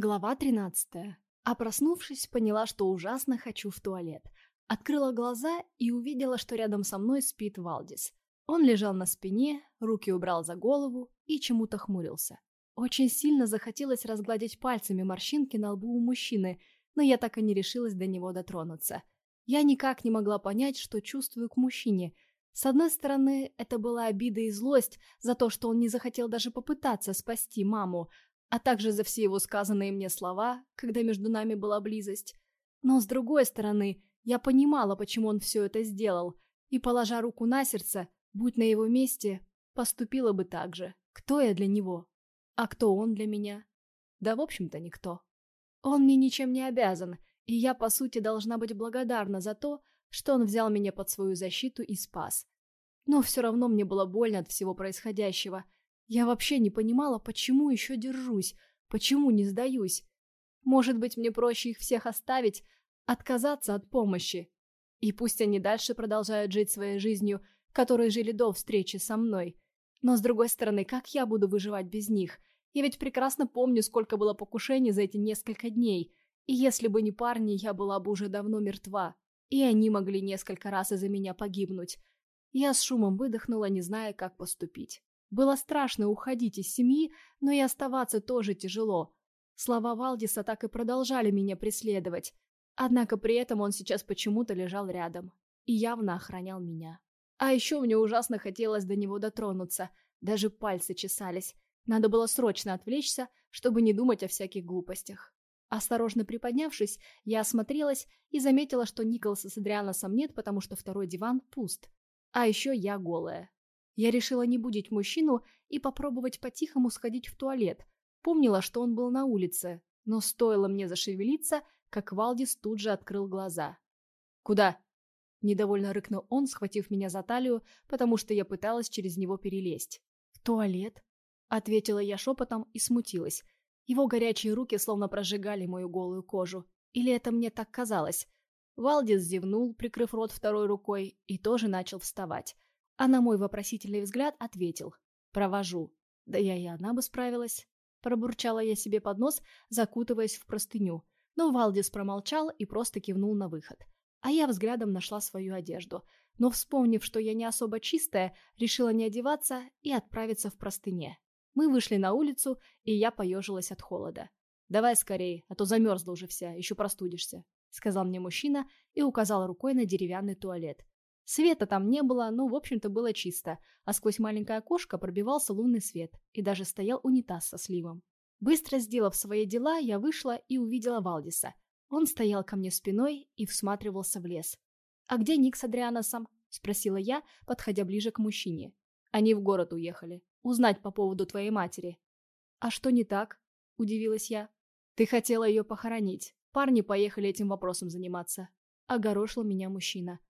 Глава 13. А проснувшись, поняла, что ужасно хочу в туалет. Открыла глаза и увидела, что рядом со мной спит Валдис. Он лежал на спине, руки убрал за голову и чему-то хмурился. Очень сильно захотелось разгладить пальцами морщинки на лбу у мужчины, но я так и не решилась до него дотронуться. Я никак не могла понять, что чувствую к мужчине. С одной стороны, это была обида и злость за то, что он не захотел даже попытаться спасти маму, а также за все его сказанные мне слова, когда между нами была близость. Но с другой стороны, я понимала, почему он все это сделал, и, положа руку на сердце, будь на его месте, поступила бы так же. Кто я для него? А кто он для меня? Да, в общем-то, никто. Он мне ничем не обязан, и я, по сути, должна быть благодарна за то, что он взял меня под свою защиту и спас. Но все равно мне было больно от всего происходящего – я вообще не понимала, почему еще держусь, почему не сдаюсь. Может быть, мне проще их всех оставить, отказаться от помощи. И пусть они дальше продолжают жить своей жизнью, которой жили до встречи со мной. Но с другой стороны, как я буду выживать без них? Я ведь прекрасно помню, сколько было покушений за эти несколько дней. И если бы не парни, я была бы уже давно мертва. И они могли несколько раз из-за меня погибнуть. Я с шумом выдохнула, не зная, как поступить. Было страшно уходить из семьи, но и оставаться тоже тяжело. Слова Валдиса так и продолжали меня преследовать. Однако при этом он сейчас почему-то лежал рядом и явно охранял меня. А еще мне ужасно хотелось до него дотронуться, даже пальцы чесались. Надо было срочно отвлечься, чтобы не думать о всяких глупостях. Осторожно приподнявшись, я осмотрелась и заметила, что Николаса с Адрианосом нет, потому что второй диван пуст. А еще я голая. Я решила не будить мужчину и попробовать по-тихому сходить в туалет. Помнила, что он был на улице, но стоило мне зашевелиться, как Валдис тут же открыл глаза. «Куда?» Недовольно рыкнул он, схватив меня за талию, потому что я пыталась через него перелезть. «В туалет?» Ответила я шепотом и смутилась. Его горячие руки словно прожигали мою голую кожу. Или это мне так казалось? Валдис зевнул, прикрыв рот второй рукой, и тоже начал вставать. А на мой вопросительный взгляд ответил. «Провожу». Да я и одна бы справилась. Пробурчала я себе под нос, закутываясь в простыню. Но Валдис промолчал и просто кивнул на выход. А я взглядом нашла свою одежду. Но, вспомнив, что я не особо чистая, решила не одеваться и отправиться в простыне. Мы вышли на улицу, и я поежилась от холода. «Давай скорее, а то замерзла уже вся, еще простудишься», — сказал мне мужчина и указал рукой на деревянный туалет. Света там не было, но, в общем-то, было чисто, а сквозь маленькое окошко пробивался лунный свет, и даже стоял унитаз со сливом. Быстро сделав свои дела, я вышла и увидела Валдиса. Он стоял ко мне спиной и всматривался в лес. «А где Ник с Адрианосом?» – спросила я, подходя ближе к мужчине. «Они в город уехали. Узнать по поводу твоей матери». «А что не так?» – удивилась я. «Ты хотела ее похоронить. Парни поехали этим вопросом заниматься». Огорошил меня мужчина.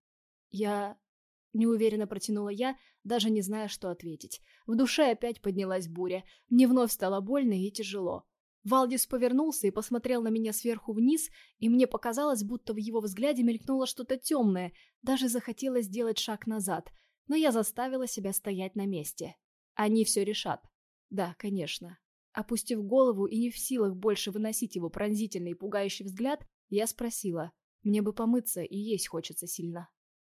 «Я...» — неуверенно протянула я, даже не зная, что ответить. В душе опять поднялась буря. Мне вновь стало больно и тяжело. Валдис повернулся и посмотрел на меня сверху вниз, и мне показалось, будто в его взгляде мелькнуло что-то темное, даже захотелось сделать шаг назад, но я заставила себя стоять на месте. Они все решат. Да, конечно. Опустив голову и не в силах больше выносить его пронзительный и пугающий взгляд, я спросила. Мне бы помыться, и есть хочется сильно.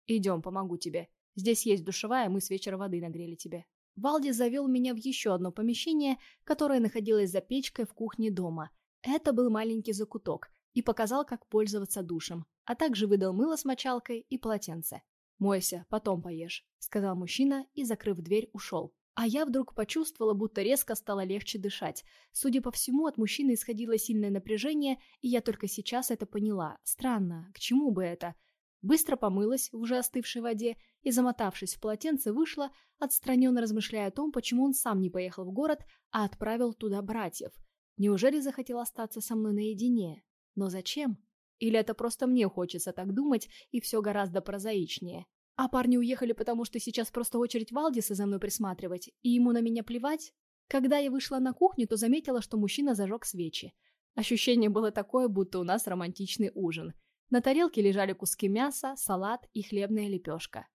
«Идем, помогу тебе. Здесь есть душевая, мы с вечера воды нагрели тебе». Валди завел меня в еще одно помещение, которое находилось за печкой в кухне дома. Это был маленький закуток, и показал, как пользоваться душем, а также выдал мыло с мочалкой и полотенце. «Мойся, потом поешь», — сказал мужчина и, закрыв дверь, ушел. А я вдруг почувствовала, будто резко стало легче дышать. Судя по всему, от мужчины исходило сильное напряжение, и я только сейчас это поняла. Странно, к чему бы это? Быстро помылась в уже остывшей воде и, замотавшись в полотенце, вышла, отстраненно размышляя о том, почему он сам не поехал в город, а отправил туда братьев. Неужели захотел остаться со мной наедине? Но зачем? Или это просто мне хочется так думать, и все гораздо прозаичнее? А парни уехали, потому что сейчас просто очередь Валдиса за мной присматривать, и ему на меня плевать? Когда я вышла на кухню, то заметила, что мужчина зажег свечи. Ощущение было такое, будто у нас романтичный ужин – на тарелке лежали куски мяса, салат и хлебная лепешка.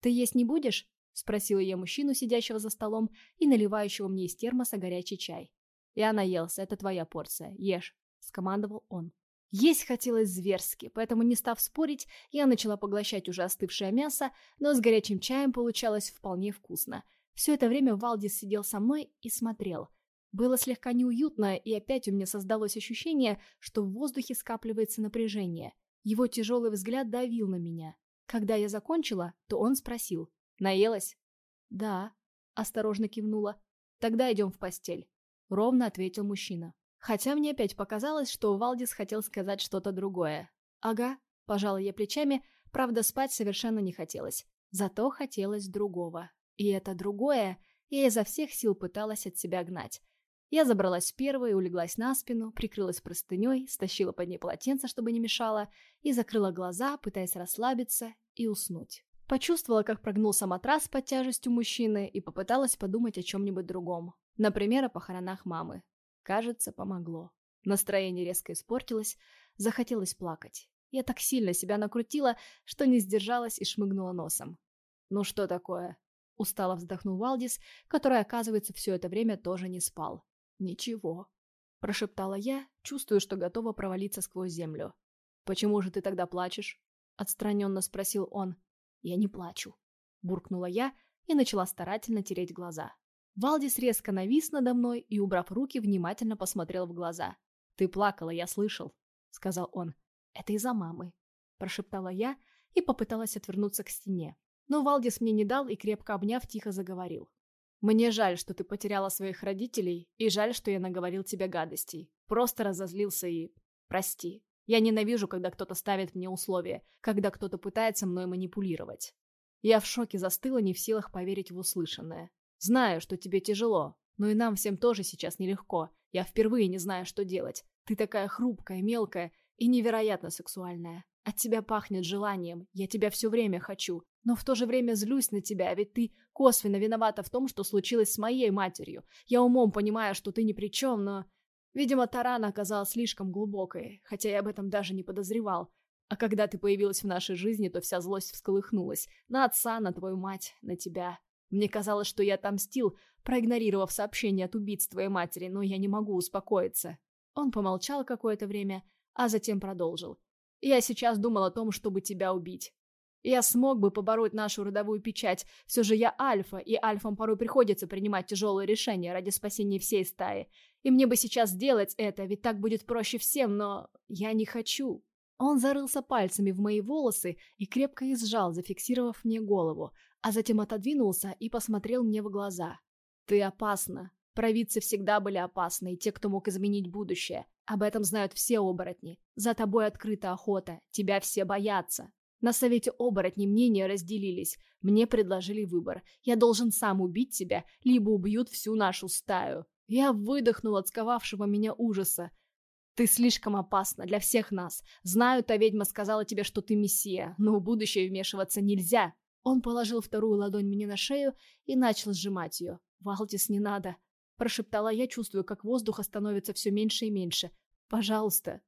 «Ты есть не будешь?» – спросила я мужчину, сидящего за столом и наливающего мне из термоса горячий чай. «Я наелся, это твоя порция. Ешь», — скомандовал он. Есть хотелось зверски, поэтому, не став спорить, я начала поглощать уже остывшее мясо, но с горячим чаем получалось вполне вкусно. Все это время Валдис сидел со мной и смотрел. Было слегка неуютно, и опять у меня создалось ощущение, что в воздухе скапливается напряжение. Его тяжелый взгляд давил на меня. Когда я закончила, то он спросил. «Наелась?» «Да», — осторожно кивнула. «Тогда идем в постель», — ровно ответил мужчина. Хотя мне опять показалось, что Валдис хотел сказать что-то другое. «Ага», — пожала я плечами, правда, спать совершенно не хотелось. Зато хотелось другого. И это другое я изо всех сил пыталась от себя гнать. Я забралась первой, улеглась на спину, прикрылась простыней, стащила под ней полотенце, чтобы не мешало, и закрыла глаза, пытаясь расслабиться и уснуть. Почувствовала, как прогнулся матрас под тяжестью мужчины и попыталась подумать о чем-нибудь другом. Например, о похоронах мамы. Кажется, помогло. Настроение резко испортилось, захотелось плакать. Я так сильно себя накрутила, что не сдержалась и шмыгнула носом. «Ну что такое?» — устало вздохнул Валдис, который, оказывается, все это время тоже не спал. «Ничего», — прошептала я, чувствую, что готова провалиться сквозь землю. «Почему же ты тогда плачешь?» — отстраненно спросил он. «Я не плачу», — буркнула я и начала старательно тереть глаза. Валдис резко навис надо мной и, убрав руки, внимательно посмотрел в глаза. «Ты плакала, я слышал», — сказал он. «Это из-за мамы», — прошептала я и попыталась отвернуться к стене. Но Валдис мне не дал и, крепко обняв, тихо заговорил. «Мне жаль, что ты потеряла своих родителей, и жаль, что я наговорил тебе гадостей. Просто разозлился и... Прости. Я ненавижу, когда кто-то ставит мне условия, когда кто-то пытается мной манипулировать. Я в шоке застыла, не в силах поверить в услышанное. Знаю, что тебе тяжело, но и нам всем тоже сейчас нелегко. Я впервые не знаю, что делать. Ты такая хрупкая, мелкая и невероятно сексуальная. От тебя пахнет желанием, я тебя все время хочу, но в то же время злюсь на тебя, ведь ты косвенно виновата в том, что случилось с моей матерью. Я умом понимаю, что ты ни при чем, но... Видимо, тарана оказалась слишком глубокой, хотя я об этом даже не подозревал. А когда ты появилась в нашей жизни, то вся злость всколыхнулась. На отца, на твою мать, на тебя. Мне казалось, что я отомстил, проигнорировав сообщение от убийц твоей матери, но я не могу успокоиться. Он помолчал какое-то время, а затем продолжил. Я сейчас думал о том, чтобы тебя убить. Я смог бы побороть нашу родовую печать. Все же я альфа, и альфам порой приходится принимать тяжелые решения ради спасения всей стаи. И мне бы сейчас сделать это, ведь так будет проще всем, но я не хочу. Он зарылся пальцами в мои волосы и крепко их сжал, зафиксировав мне голову, а затем отодвинулся и посмотрел мне в глаза. «Ты опасна. Провидцы всегда были опасны, и те, кто мог изменить будущее. Об этом знают все оборотни. За тобой открыта охота, тебя все боятся. На совете оборотней мнения разделились. Мне предложили выбор. Я должен сам убить тебя, либо убьют всю нашу стаю. Я выдохнул от сковавшего меня ужаса. Ты слишком опасна для всех нас. Знаю, та ведьма сказала тебе, что ты мессия, но в будущее вмешиваться нельзя. Он положил вторую ладонь мне на шею и начал сжимать ее. «Валтис, не надо!» Прошептала я, чувствую, как воздуха становится все меньше и меньше. «Пожалуйста!»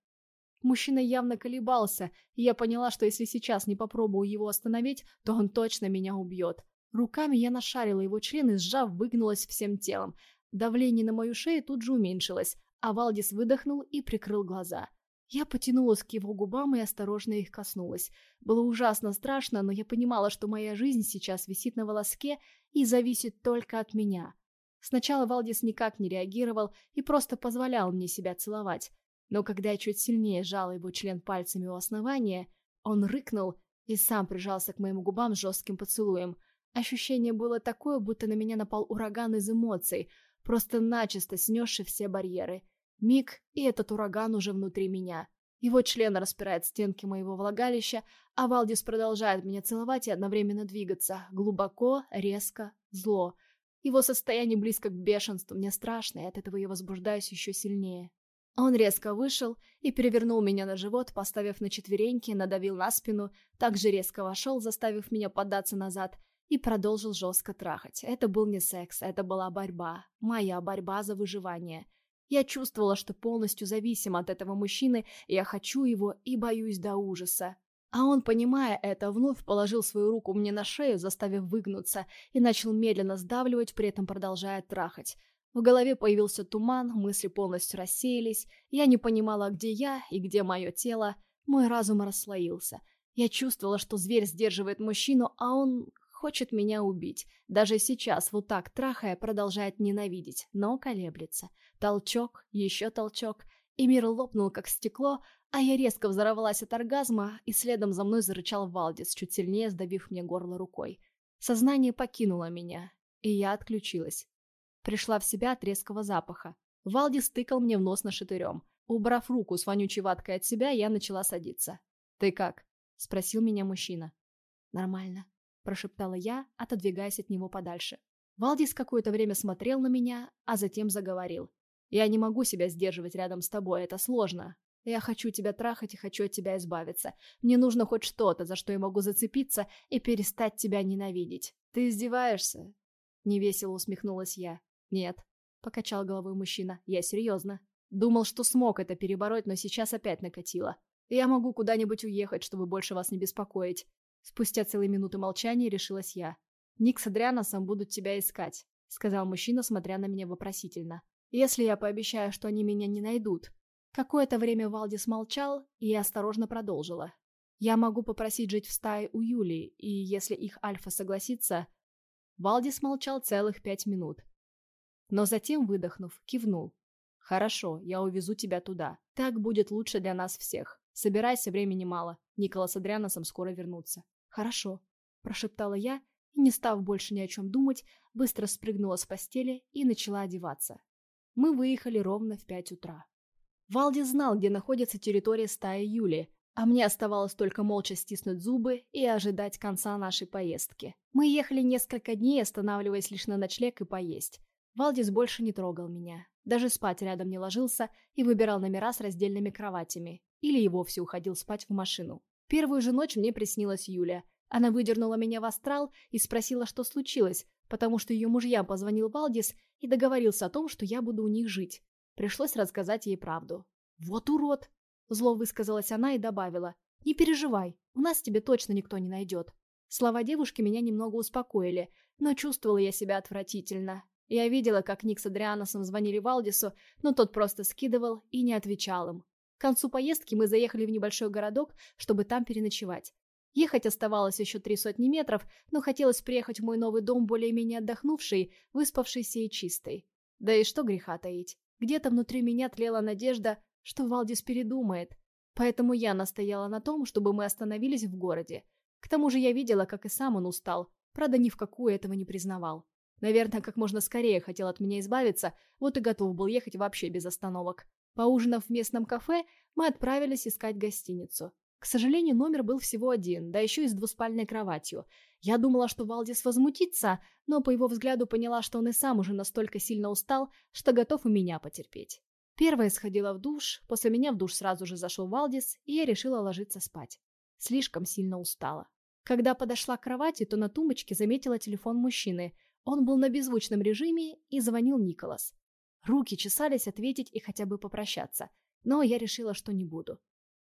Мужчина явно колебался, и я поняла, что если сейчас не попробую его остановить, то он точно меня убьет. Руками я нашарила его член и, сжав, выгнулась всем телом. Давление на мою шею тут же уменьшилось, а Валдис выдохнул и прикрыл глаза. Я потянулась к его губам и осторожно их коснулась. Было ужасно страшно, но я понимала, что моя жизнь сейчас висит на волоске и зависит только от меня. Сначала Валдис никак не реагировал и просто позволял мне себя целовать. Но когда я чуть сильнее сжала его член пальцами у основания, он рыкнул и сам прижался к моим губам жестким поцелуем. Ощущение было такое, будто на меня напал ураган из эмоций, просто начисто снесший все барьеры — Миг, и этот ураган уже внутри меня. Его член распирает стенки моего влагалища, а Валдис продолжает меня целовать и одновременно двигаться. Глубоко, резко, зло. Его состояние близко к бешенству. Мне страшно, и от этого я возбуждаюсь еще сильнее. Он резко вышел и перевернул меня на живот, поставив на четвереньки, надавил на спину, также резко вошел, заставив меня податься назад, и продолжил жестко трахать. Это был не секс, это была борьба. Моя борьба за выживание. Я чувствовала, что полностью зависим от этого мужчины, я хочу его и боюсь до ужаса. А он, понимая это, вновь положил свою руку мне на шею, заставив выгнуться, и начал медленно сдавливать, при этом продолжая трахать. В голове появился туман, мысли полностью рассеялись, я не понимала, где я и где мое тело, мой разум расслоился. Я чувствовала, что зверь сдерживает мужчину, а он хочет меня убить. Даже сейчас, вот так трахая, продолжает ненавидеть, но колеблется. Толчок, еще толчок, и мир лопнул, как стекло, а я резко взорвалась от оргазма, и следом за мной зарычал Валдис, чуть сильнее сдавив мне горло рукой. Сознание покинуло меня, и я отключилась. Пришла в себя от резкого запаха. Валдис тыкал мне в нос нашатырем. Убрав руку с вонючей ваткой от себя, я начала садиться. «Ты как?» — спросил меня мужчина. «Нормально», — прошептала я, отодвигаясь от него подальше. Валдис какое-то время смотрел на меня, а затем заговорил. «Я не могу себя сдерживать рядом с тобой, это сложно. Я хочу тебя трахать и хочу от тебя избавиться. Мне нужно хоть что-то, за что я могу зацепиться и перестать тебя ненавидеть. Ты издеваешься?» Невесело усмехнулась я. «Нет», — покачал головой мужчина, — «я серьезно. Думал, что смог это перебороть, но сейчас опять накатило. Я могу куда-нибудь уехать, чтобы больше вас не беспокоить». Спустя целые минуты молчания решилась я. «Ник с Адрианосом будут тебя искать», — сказал мужчина, смотря на меня вопросительно. «Если я пообещаю, что они меня не найдут». Какое-то время Валдис молчал, и я осторожно продолжила. «Я могу попросить жить в стае у Юлии, и если их Альфа согласится...» Валдис молчал целых пять минут. Но затем, выдохнув, кивнул. «Хорошо, я увезу тебя туда. Так будет лучше для нас всех. Собирайся, времени мало. Николас с Адрианосом скоро вернутся». «Хорошо», – прошептала я, и, не став больше ни о чем думать, быстро спрыгнула с постели и начала одеваться. Мы выехали ровно в пять утра. Валди знал, где находится территория стаи Юли, а мне оставалось только молча стиснуть зубы и ожидать конца нашей поездки. Мы ехали несколько дней, останавливаясь лишь на ночлег и поесть. Валдис больше не трогал меня. Даже спать рядом не ложился и выбирал номера с раздельными кроватями. Или и вовсе уходил спать в машину. Первую же ночь мне приснилась Юля. Она выдернула меня в астрал и спросила, что случилось, потому что ее мужья позвонил Валдис и договорился о том, что я буду у них жить. Пришлось рассказать ей правду. «Вот урод!» Зло высказалась она и добавила. «Не переживай, у нас тебе точно никто не найдет». Слова девушки меня немного успокоили, но чувствовала я себя отвратительно. Я видела, как Ник с Адрианосом звонили Валдису, но тот просто скидывал и не отвечал им. К концу поездки мы заехали в небольшой городок, чтобы там переночевать. Ехать оставалось еще три сотни метров, но хотелось приехать в мой новый дом более-менее отдохнувший, выспавшийся и чистый. Да и что греха таить. Где-то внутри меня тлела надежда, что Валдис передумает. Поэтому я настояла на том, чтобы мы остановились в городе. К тому же я видела, как и сам он устал, правда ни в какую этого не признавал. Наверное, как можно скорее хотел от меня избавиться, вот и готов был ехать вообще без остановок. Поужинав в местном кафе, мы отправились искать гостиницу. К сожалению, номер был всего один, да еще и с двуспальной кроватью. Я думала, что Валдис возмутится, но по его взгляду поняла, что он и сам уже настолько сильно устал, что готов и меня потерпеть. Первая сходила в душ, после меня в душ сразу же зашел Валдис, и я решила ложиться спать. Слишком сильно устала. Когда подошла к кровати, то на тумбочке заметила телефон мужчины – он был на беззвучном режиме и звонил Николас. Руки чесались ответить и хотя бы попрощаться, но я решила, что не буду.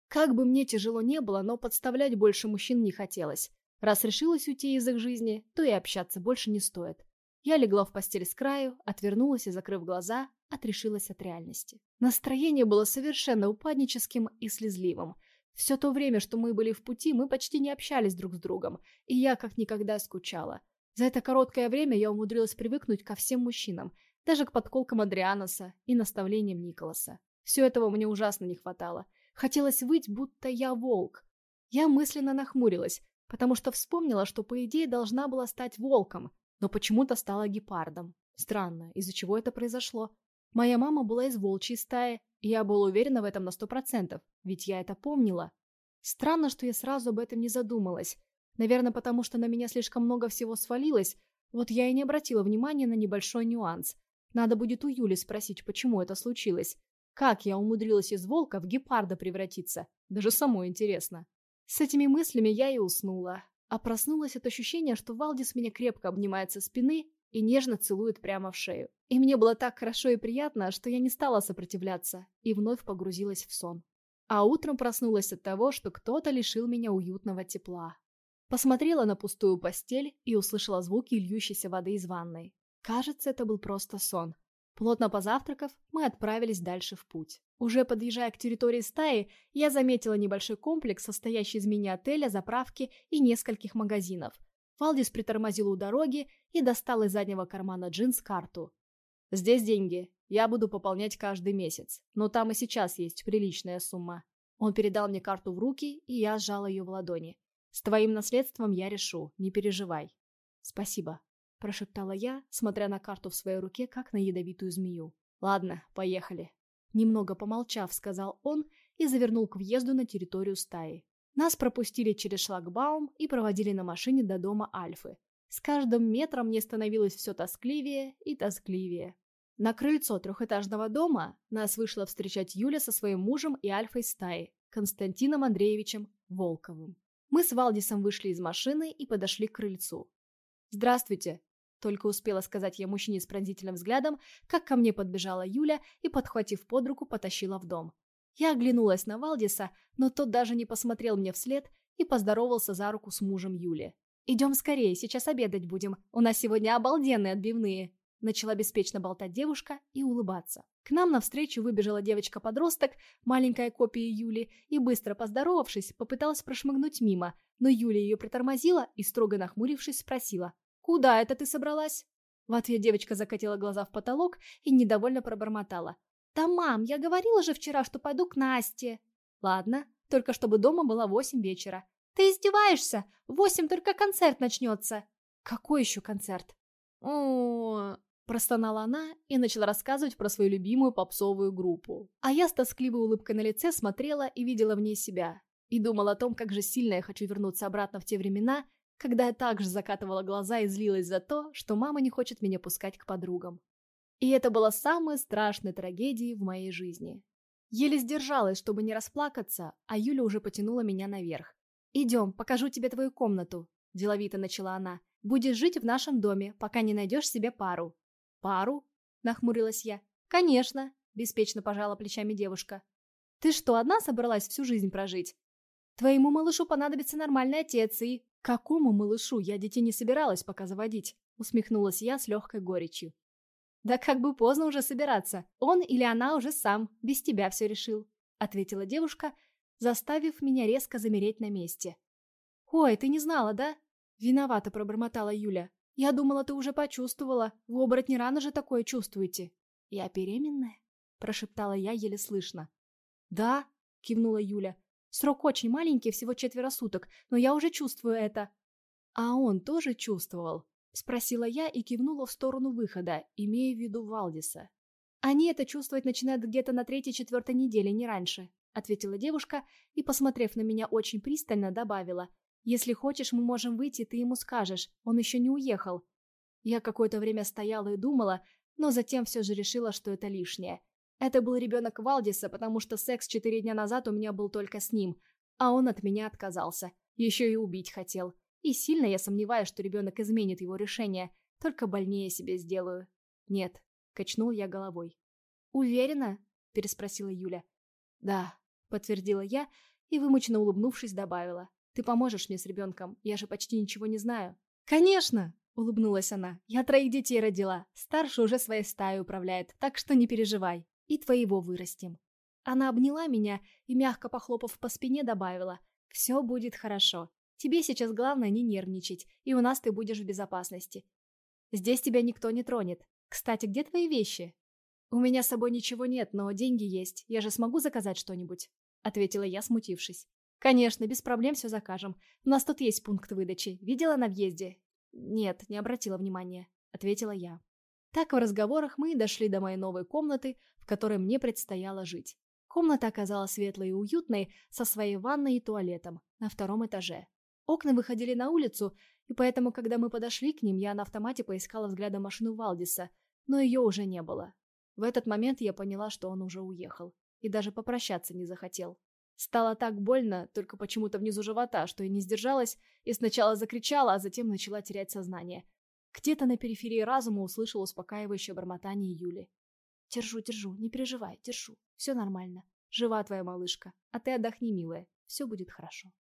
Как бы мне тяжело не было, но подставлять больше мужчин не хотелось. Раз решилась уйти из их жизни, то и общаться больше не стоит. Я легла в постель с краю, отвернулась и, закрыв глаза, отрешилась от реальности. Настроение было совершенно упадническим и слезливым. Все то время, что мы были в пути, мы почти не общались друг с другом, и я как никогда скучала. За это короткое время я умудрилась привыкнуть ко всем мужчинам, даже к подколкам Адрианоса и наставлениям Николаса. Все этого мне ужасно не хватало. Хотелось выть, будто я волк. Я мысленно нахмурилась, потому что вспомнила, что по идее должна была стать волком, но почему-то стала гепардом. Странно, из-за чего это произошло? Моя мама была из волчьей стаи, и я была уверена в этом на сто процентов, ведь я это помнила. Странно, что я сразу об этом не задумалась, Наверное, потому что на меня слишком много всего свалилось, вот я и не обратила внимания на небольшой нюанс. Надо будет у Юли спросить, почему это случилось. Как я умудрилась из волка в гепарда превратиться? Даже самой интересно. С этими мыслями я и уснула. А проснулась от ощущения, что Валдис меня крепко обнимает со спины и нежно целует прямо в шею. И мне было так хорошо и приятно, что я не стала сопротивляться и вновь погрузилась в сон. А утром проснулась от того, что кто-то лишил меня уютного тепла. Посмотрела на пустую постель и услышала звуки льющейся воды из ванной. Кажется, это был просто сон. Плотно позавтракав, мы отправились дальше в путь. Уже подъезжая к территории стаи, я заметила небольшой комплекс, состоящий из мини-отеля, заправки и нескольких магазинов. Валдис притормозил у дороги и достал из заднего кармана джинс карту. «Здесь деньги. Я буду пополнять каждый месяц. Но там и сейчас есть приличная сумма». Он передал мне карту в руки, и я сжала ее в ладони. «С твоим наследством я решу, не переживай». «Спасибо», – прошептала я, смотря на карту в своей руке, как на ядовитую змею. «Ладно, поехали». Немного помолчав, сказал он и завернул к въезду на территорию стаи. Нас пропустили через шлагбаум и проводили на машине до дома Альфы. С каждым метром мне становилось все тоскливее и тоскливее. На крыльцо трехэтажного дома нас вышла встречать Юля со своим мужем и Альфой стаи, Константином Андреевичем Волковым. Мы с Валдисом вышли из машины и подошли к крыльцу. «Здравствуйте!» Только успела сказать я мужчине с пронзительным взглядом, как ко мне подбежала Юля и, подхватив под руку, потащила в дом. Я оглянулась на Валдиса, но тот даже не посмотрел мне вслед и поздоровался за руку с мужем Юли. «Идем скорее, сейчас обедать будем. У нас сегодня обалденные отбивные!» Начала беспечно болтать девушка и улыбаться. К нам навстречу выбежала девочка-подросток, маленькая копия Юли, и, быстро поздоровавшись, попыталась прошмыгнуть мимо, но Юля ее притормозила и, строго нахмурившись, спросила «Куда это ты собралась?» В ответ девочка закатила глаза в потолок и недовольно пробормотала. «Да, мам, я говорила же вчера, что пойду к Насте». «Ладно, только чтобы дома было восемь вечера». «Ты издеваешься? Восемь только концерт начнется». «Какой еще концерт?» «О, Простонала она и начала рассказывать про свою любимую попсовую группу. А я с тоскливой улыбкой на лице смотрела и видела в ней себя. И думала о том, как же сильно я хочу вернуться обратно в те времена, когда я также закатывала глаза и злилась за то, что мама не хочет меня пускать к подругам. И это было самой страшной трагедией в моей жизни. Еле сдержалась, чтобы не расплакаться, а Юля уже потянула меня наверх. «Идем, покажу тебе твою комнату», – деловито начала она. «Будешь жить в нашем доме, пока не найдешь себе пару. «Пару?» – нахмурилась я. «Конечно», – беспечно пожала плечами девушка. «Ты что, одна собралась всю жизнь прожить? Твоему малышу понадобится нормальный отец и...» «Какому малышу? Я детей не собиралась пока заводить», – усмехнулась я с легкой горечью. «Да как бы поздно уже собираться. Он или она уже сам, без тебя все решил», – ответила девушка, заставив меня резко замереть на месте. «Ой, ты не знала, да?» – виновато пробормотала Юля. «Я думала, ты уже почувствовала. В оборотне рано же такое чувствуете». «Я беременная?» – прошептала я еле слышно. «Да», – кивнула Юля. «Срок очень маленький, всего четверо суток, но я уже чувствую это». «А он тоже чувствовал?» – спросила я и кивнула в сторону выхода, имея в виду Валдиса. «Они это чувствовать начинают где-то на третьей-четвертой неделе, не раньше», – ответила девушка и, посмотрев на меня очень пристально, добавила – если хочешь, мы можем выйти, ты ему скажешь. Он еще не уехал. Я какое-то время стояла и думала, но затем все же решила, что это лишнее. Это был ребенок Валдиса, потому что секс четыре дня назад у меня был только с ним, а он от меня отказался. Еще и убить хотел. И сильно я сомневаюсь, что ребенок изменит его решение, только больнее себе сделаю. Нет, качнул я головой. «Уверена?» – переспросила Юля. «Да», – подтвердила я и, вымученно улыбнувшись, добавила. Ты поможешь мне с ребенком, я же почти ничего не знаю». «Конечно!» — улыбнулась она. «Я троих детей родила. Старший уже своей стаей управляет, так что не переживай. И твоего вырастим». Она обняла меня и, мягко похлопав по спине, добавила. «Все будет хорошо. Тебе сейчас главное не нервничать, и у нас ты будешь в безопасности. Здесь тебя никто не тронет. Кстати, где твои вещи?» «У меня с собой ничего нет, но деньги есть. Я же смогу заказать что-нибудь?» — ответила я, смутившись. «Конечно, без проблем все закажем. У нас тут есть пункт выдачи. Видела на въезде?» «Нет, не обратила внимания», — ответила я. Так в разговорах мы дошли до моей новой комнаты, в которой мне предстояло жить. Комната оказалась светлой и уютной, со своей ванной и туалетом, на втором этаже. Окна выходили на улицу, и поэтому, когда мы подошли к ним, я на автомате поискала взглядом машину Валдиса, но ее уже не было. В этот момент я поняла, что он уже уехал, и даже попрощаться не захотел. Стало так больно, только почему-то внизу живота, что я не сдержалась и сначала закричала, а затем начала терять сознание. Где-то на периферии разума услышала успокаивающее бормотание Юли. «Держу, держу, не переживай, держу. Все нормально. Жива твоя малышка. А ты отдохни, милая. Все будет хорошо».